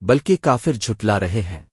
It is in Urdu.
بلکہ کافر جھٹلا رہے ہیں۔